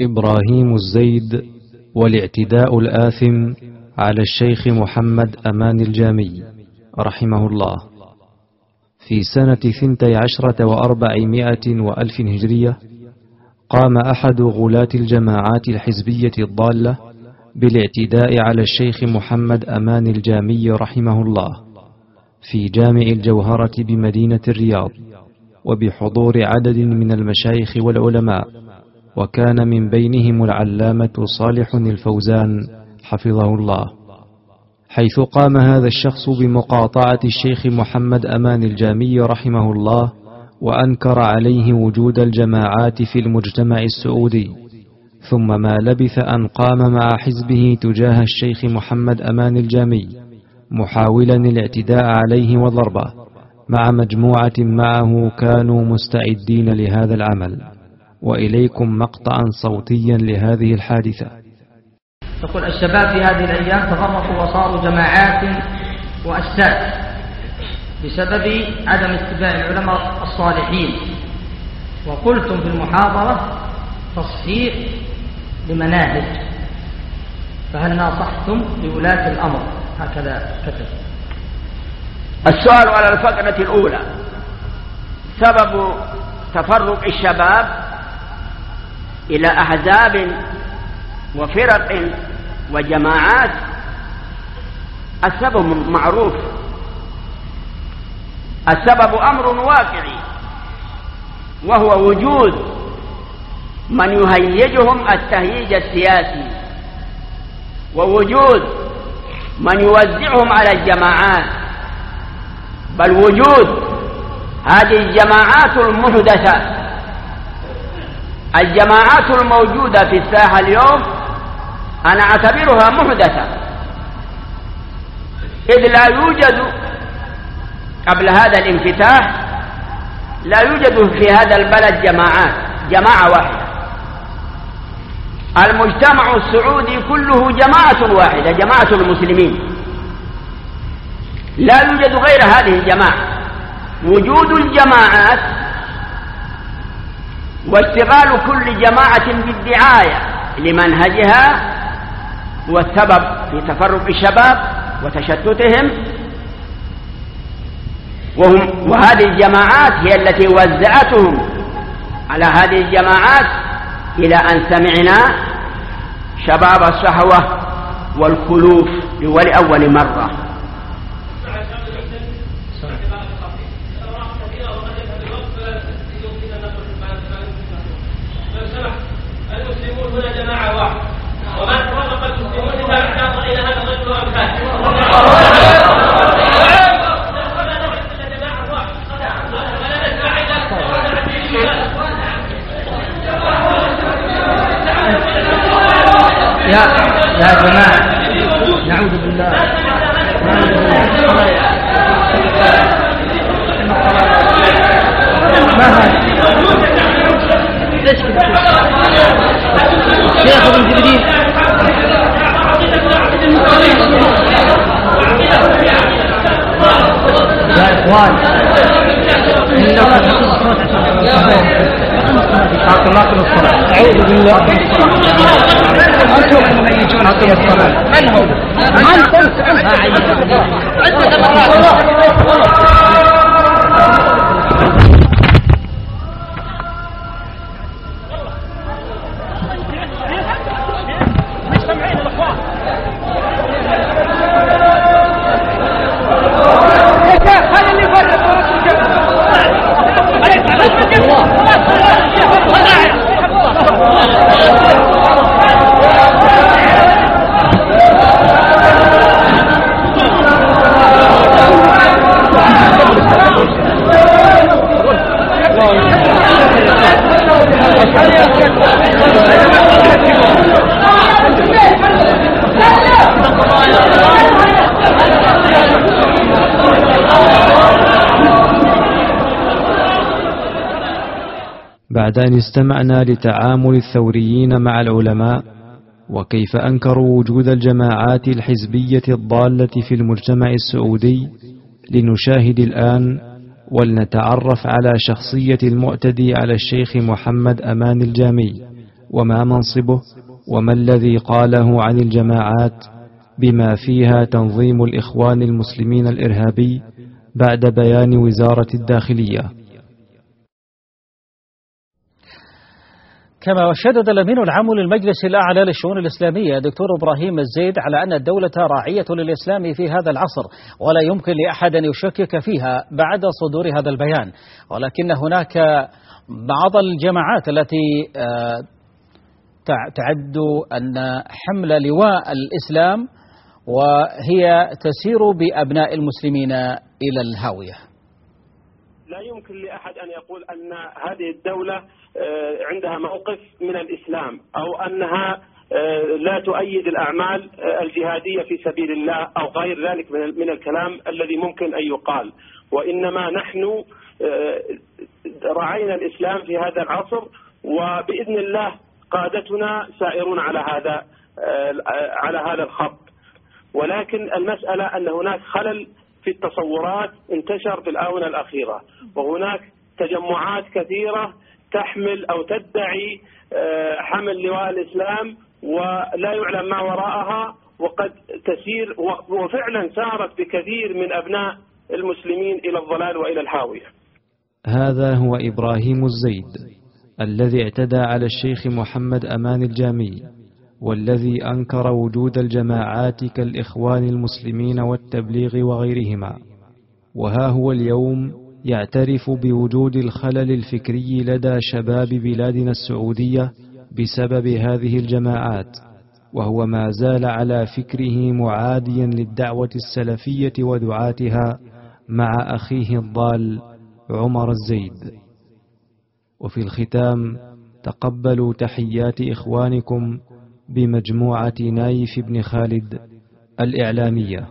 إبراهيم الزيد والاعتداء الآثم على الشيخ محمد أمان الجامي رحمه الله. في سنة ثنتي عشرة وأربعمائة وألف هجرية قام أحد غلاة الجماعات الحزبية الضالة بالاعتداء على الشيخ محمد أمان الجامي رحمه الله في جامع الجوهرة بمدينة الرياض وبحضور عدد من المشايخ والعلماء. وكان من بينهم العلامة صالح الفوزان حفظه الله. حيث قام هذا الشخص بمقاطعة الشيخ محمد أمان الجامي رحمه الله وأنكر عليه وجود الجماعات في المجتمع السعودي. ثم ما لبث أن قام مع حزبه تجاه الشيخ محمد أمان الجامي محاولا الاعتداء عليه وضربه مع مجموعة معه كانوا مستعدين لهذا العمل. وإليكم مقطعا صوتيا لهذه الحادثة. يقول الشباب في هذه الأيام تفرقوا وصاروا جماعات وأسات بسبب عدم اتباع العلماء الصالحين. وقلتم في المحاضرة تصحيح لمناهج فهل ناصحتم لولاة الأمر؟ هكذا كتب. السؤال على الفقرة الأولى سبب تفرق الشباب إلى أحزاب وفرق وجماعات. السبب معروف. السبب أمر واقعي وهو وجود من يهيجهم التهييج السياسي ووجود من يوزعهم على الجماعات بل وجود هذه الجماعات المحدثة الجماعات الموجودة في الساحة اليوم أنا أعتبرها محدثة. إذ لا يوجد قبل هذا الانفتاح لا يوجد في هذا البلد جماعات جماعة واحدة. المجتمع السعودي كله جماعة واحدة جماعة المسلمين. لا يوجد غير هذه الجماعة. وجود الجماعات واشتغال كل جماعة بالدعاية لمنهجها هو السبب في تفرق الشباب وتشتتهم. وهم وهذه الجماعات هي التي وزعتهم على هذه الجماعات إلى أن سمعنا شباب الصحوة والخلوف لأول مرة. يا جماعة. نعوذ بالله. ما هذا ليش شيخ ابن جبريل يا إخوان. أعوذ بالله أنتم مميزون في الصلاة من هم؟ أنت أنت بعد أن استمعنا لتعامل الثوريين مع العلماء وكيف أنكروا وجود الجماعات الحزبية الضالة في المجتمع السعودي لنشاهد الآن ولنتعرف على شخصية المعتدي على الشيخ محمد أمان الجامي وما منصبه وما الذي قاله عن الجماعات بما فيها تنظيم الإخوان المسلمين الإرهابي بعد بيان وزارة الداخلية. كما شدد الأمين العام للمجلس الأعلى للشؤون الإسلامية دكتور إبراهيم الزيد على أن الدولة راعية للإسلام في هذا العصر ولا يمكن لأحد أن يشكك فيها بعد صدور هذا البيان. ولكن هناك بعض الجماعات التي آه، تعد أن حمل لواء الإسلام وهي تسير بأبناء المسلمين إلى الهاوية. لا يمكن لأحد أن يقول أن هذه الدولة آه، عندها موقف من الإسلام أو أنها آه، لا تؤيد الأعمال آه، الجهادية في سبيل الله أو غير ذلك من الكلام الذي ممكن أن يقال. وإنما نحن رعينا الإسلام في هذا العصر وبإذن الله قادتنا سائرون على هذا على هذا الخط. ولكن المسألة أن هناك خلل في التصورات انتشر في الآونة الأخيرة. وهناك تجمعات كثيرة تحمل أو تدعي آه، حمل لواء الإسلام ولا يعلم ما وراءها وقد تسير وفعلا سارت بكثير من أبناء المسلمين إلى الضلال وإلى الهاوية هذا هو إبراهيم الزيد الذي اعتدى على الشيخ محمد أمان الجامي. والذي أنكر وجود الجماعات كالإخوان المسلمين والتبليغ وغيرهما. وها هو اليوم يعترف بوجود الخلل الفكري لدى شباب بلادنا السعودية بسبب هذه الجماعات وهو ما زال على فكره معاديا للدعوة السلفية ودعاتها مع أخيه الضال عمر الزيد. وفي الختام تقبلوا تحيات إخوانكم بمجموعة نايف بن خالد الإعلامية.